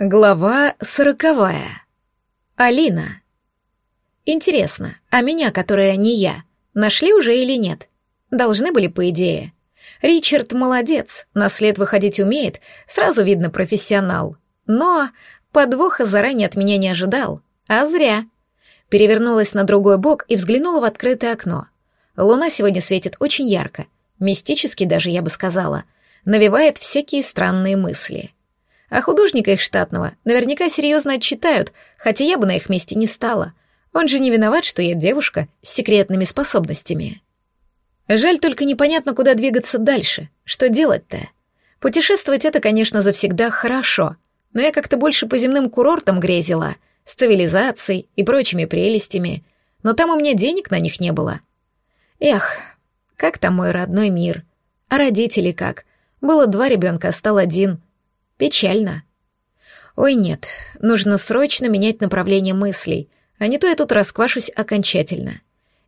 Глава сороковая. Алина. Интересно, а меня, которая не я, нашли уже или нет? Должны были, по идее. Ричард молодец, на след выходить умеет, сразу видно профессионал. Но подвоха заранее от меня не ожидал, а зря. Перевернулась на другой бок и взглянула в открытое окно. Луна сегодня светит очень ярко, мистически даже, я бы сказала, навевает всякие странные мысли. А художника их штатного наверняка серьезно отчитают, хотя я бы на их месте не стала. Он же не виноват, что я девушка с секретными способностями. Жаль только непонятно, куда двигаться дальше. Что делать-то? Путешествовать это, конечно, завсегда хорошо, но я как-то больше по земным курортам грезила, с цивилизацией и прочими прелестями, но там у меня денег на них не было. Эх, как там мой родной мир? А родители как? Было два ребенка, стал один. Печально. Ой, нет, нужно срочно менять направление мыслей, а не то я тут расквашусь окончательно.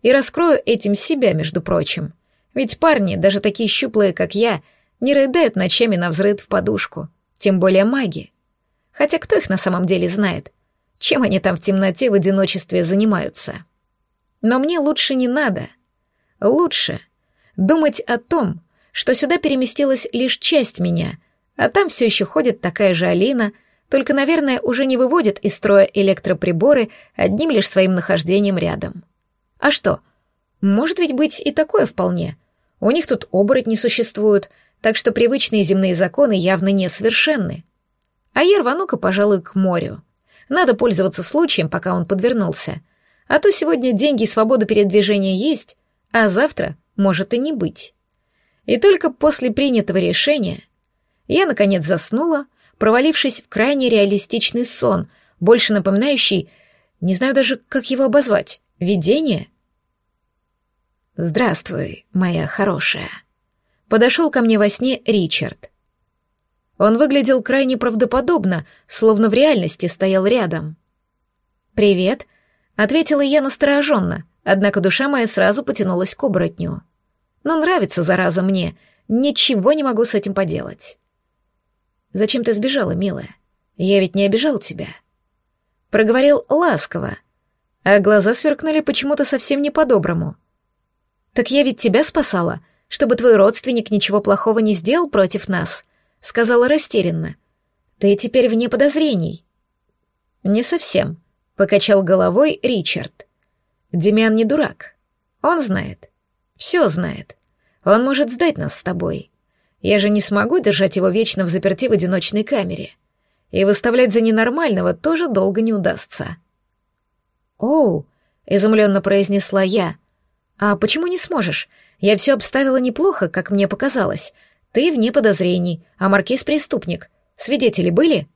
И раскрою этим себя, между прочим. Ведь парни, даже такие щуплые, как я, не рыдают ночами на взрыв в подушку, тем более маги. Хотя кто их на самом деле знает? Чем они там в темноте в одиночестве занимаются? Но мне лучше не надо. Лучше думать о том, что сюда переместилась лишь часть меня — а там все еще ходит такая же Алина, только, наверное, уже не выводит из строя электроприборы одним лишь своим нахождением рядом. А что? Может ведь быть и такое вполне. У них тут оборотни существуют, так что привычные земные законы явно несовершенны. А я рвану-ка, пожалуй, к морю. Надо пользоваться случаем, пока он подвернулся. А то сегодня деньги и свобода передвижения есть, а завтра может и не быть. И только после принятого решения я, наконец, заснула, провалившись в крайне реалистичный сон, больше напоминающий, не знаю даже, как его обозвать, видение. «Здравствуй, моя хорошая», — подошел ко мне во сне Ричард. Он выглядел крайне правдоподобно, словно в реальности стоял рядом. «Привет», — ответила я настороженно, однако душа моя сразу потянулась к оборотню. «Но нравится, зараза, мне, ничего не могу с этим поделать». Зачем ты сбежала, милая? Я ведь не обижал тебя. Проговорил ласково, а глаза сверкнули почему-то совсем не по-доброму. Так я ведь тебя спасала, чтобы твой родственник ничего плохого не сделал против нас, сказала растерянно. Ты теперь вне подозрений. Не совсем, покачал головой Ричард. Демиан не дурак. Он знает. Все знает. Он может сдать нас с тобой. Я же не смогу держать его вечно в заперти в одиночной камере. И выставлять за ненормального тоже долго не удастся. «Оу», — изумленно произнесла я. «А почему не сможешь? Я все обставила неплохо, как мне показалось. Ты вне подозрений, а Маркиз преступник. Свидетели были?»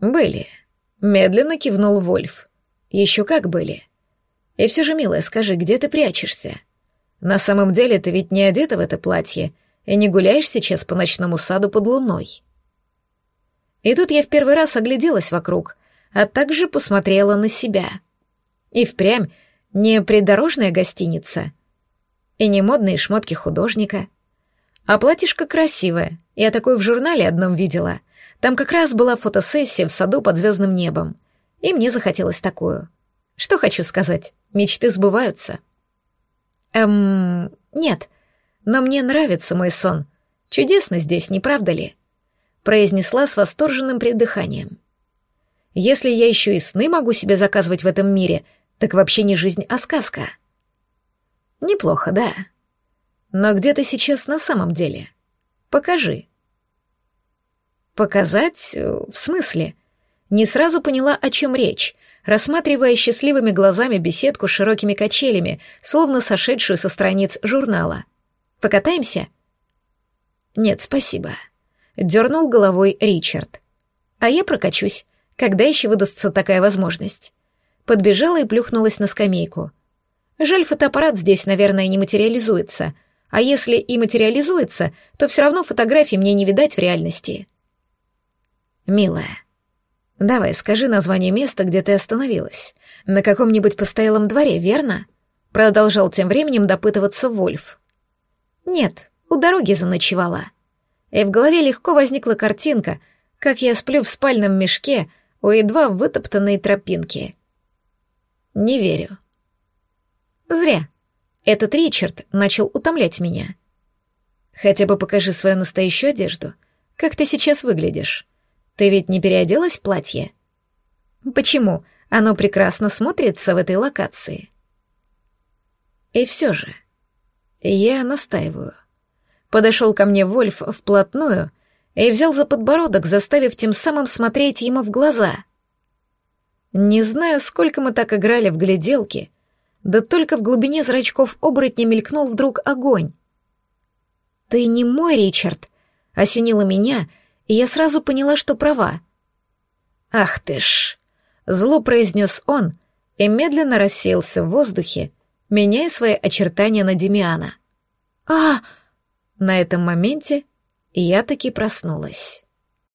«Были», — медленно кивнул Вольф. «Еще как были. И все же, милая, скажи, где ты прячешься? На самом деле ты ведь не одета в это платье, и не гуляешь сейчас по ночному саду под луной. И тут я в первый раз огляделась вокруг, а также посмотрела на себя. И впрямь не придорожная гостиница, и не модные шмотки художника, а платьишко красивое, я такое в журнале одном видела. Там как раз была фотосессия в саду под звездным небом, и мне захотелось такую. Что хочу сказать, мечты сбываются. Эм, нет, но мне нравится мой сон. Чудесно здесь, не правда ли?» произнесла с восторженным придыханием. «Если я еще и сны могу себе заказывать в этом мире, так вообще не жизнь, а сказка». «Неплохо, да. Но где ты сейчас на самом деле? Покажи». «Показать? В смысле?» Не сразу поняла, о чем речь, рассматривая счастливыми глазами беседку с широкими качелями, словно сошедшую со страниц журнала. Покатаемся?» «Нет, спасибо», — дернул головой Ричард. «А я прокачусь. Когда еще выдастся такая возможность?» Подбежала и плюхнулась на скамейку. Жаль, фотоаппарат здесь, наверное, не материализуется. А если и материализуется, то все равно фотографий мне не видать в реальности. «Милая, давай скажи название места, где ты остановилась. На каком-нибудь постоялом дворе, верно?» Продолжал тем временем допытываться Вольф. «Нет, у дороги заночевала». И в голове легко возникла картинка, как я сплю в спальном мешке у едва вытоптанной тропинки. Не верю. Зря. Этот Ричард начал утомлять меня. Хотя бы покажи свою настоящую одежду. Как ты сейчас выглядишь? Ты ведь не переоделась в платье? Почему? Оно прекрасно смотрится в этой локации. И все же, я настаиваю. Подошел ко мне Вольф вплотную и взял за подбородок, заставив тем самым смотреть ему в глаза. Не знаю, сколько мы так играли в гляделки, да только в глубине зрачков оборотня мелькнул вдруг огонь. «Ты не мой, Ричард!» — осенило меня, и я сразу поняла, что права. «Ах ты ж!» — зло произнес он и медленно рассеялся в воздухе, меняя свои очертания на Демиана. «А!» На этом моменте я таки проснулась.